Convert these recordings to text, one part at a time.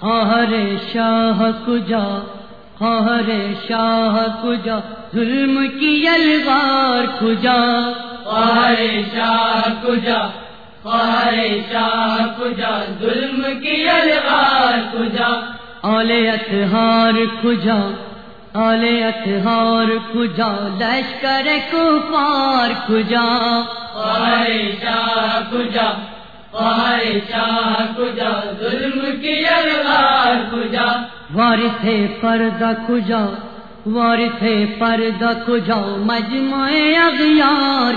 خواہر شاہ کجا خواہر شاہ کجا ظلم کی الوار کجا۔ خواہر شاہ کجا خواہر شاہ کجا ظلم کی الوار کجا۔ آلے اتہار کجا آلے اتہار کجا لشکر کفار کجا۔ خواہر شاہ کجا خواہر شاہ کجا ظلم کی وارث پردہ کجا وارث پردہ کجا مجمع اغیار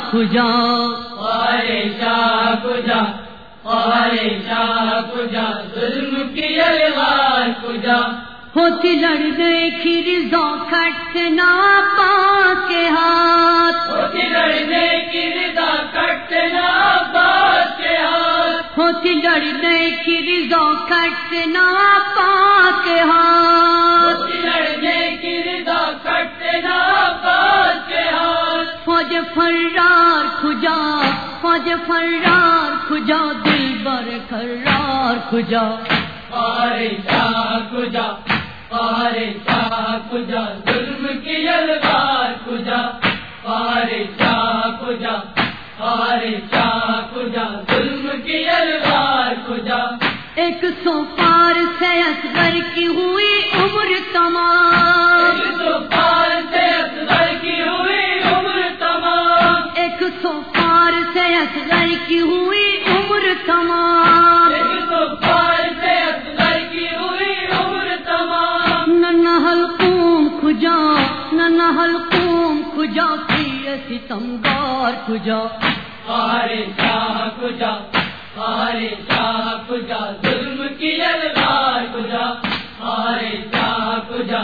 شاہ کجا خواہر شاہ کجا ظلم کی الوار کجا ہوتی لڑنے کی رضا کٹتے نا کے ہاتھ۔ ہوتی لڑنے کی رضا کٹتے نا ہاتھ ہوتی لڑنے کی رضا کٹتے نا ہاتھ۔ کی رضا کٹتے نا کے ہاتھ۔ فوج فرار کھجا فوج فرار کھجا دل بر کرار کھجا۔ خواہر شاہ کجا خواہر شاہ کجا ظلم کی الوار کجا خواہر شاہ کجا خواہر شاہ ایک سو پار سے اصغر کی ہوئی عمر تمام. ایک سو پار سے اصغر کی ہوئی عمر تمام. ایک سو پار سے اصغر کی ہوئی عمر تمام. ایک سو پار سے اصغر کی ہوئی عمر تمام. نہ حلقوم کھجا نہ حلقوم کھجا کی ستمگار کھجا. خواہر شاہ کجا ظلم کی الوار پوجا۔ خواہر شاہ پوجا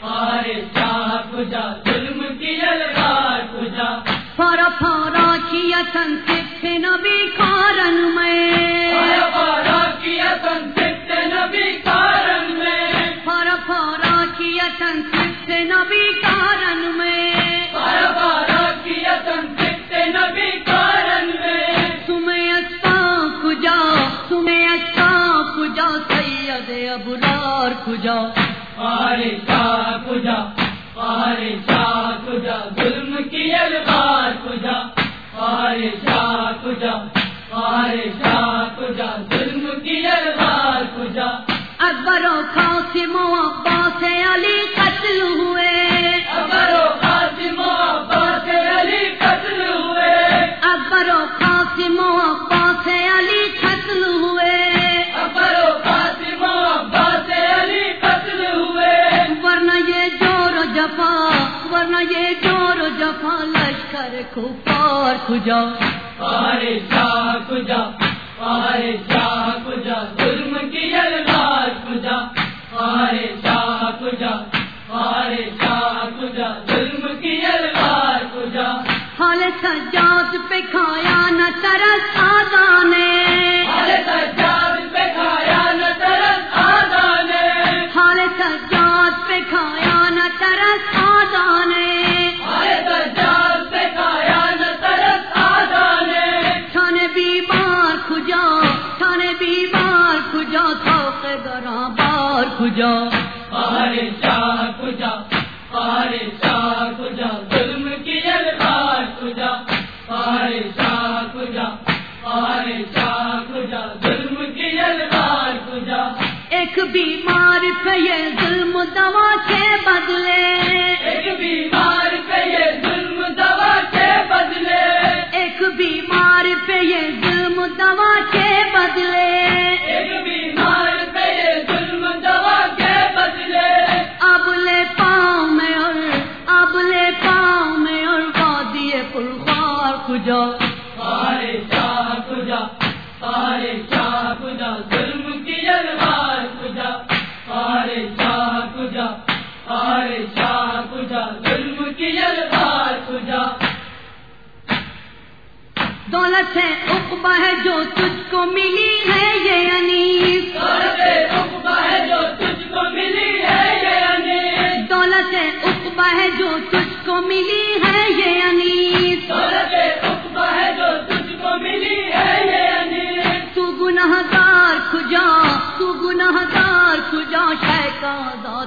خواہر شاہ پوجا، ظلم کی الوار پوجا۔ پارا پارا کیا سن نبی کارن میں دے ابرار کجا خواہر شاہ کجا خواہر شاہ کجا ظلم کی الوار کجا خواہر شاہ کجا خواہر شاہ کجا کو پار کھجا۔ خواہر شاہ کجا خواہر شاہ کجا ظلم کی الوار کجا خواہر شاہ کجا خواہر شاہ کجا ظلم کی الوار کجا حال سجاد پہ کھایا نہ ترس آدانے شاہ کجا خواہر شاہ کجا ظلم کی الوار کجا خواہر شاہ کجا خواہر شاہ کجا ظلم کی الوار کجا ایک بیمار پہ یہ ظلم دوا کے بدلے۔ ایک بیمار پہ یہ ظلم دوا کے بدلے۔ ایک بیمار پہ یہ ظلم دوا کے کھجا خواہر شاہ کجا خواہر شاہ کجا ظلم کی الوار کجا خواہر شاہ کجا خواہر شاہ کجا ظلم کی الوار کجا دولت ہے اقبا ہے جو تجھ کو ملی ہے یہ انیس۔ دولت عقبہ ہے جو تجھ کو ملی ہے یہ انیس۔ دولت ہے اقبا ہے جو تجھ کو ملی ہے یہ انیس۔ دولت ہے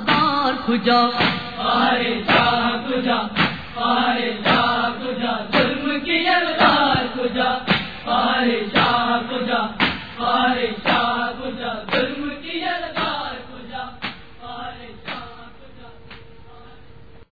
دار کھجا آئے جا کھجا آئے جا کھجا ظلم کی الگار کھجا آئے جا کھجا آئے جا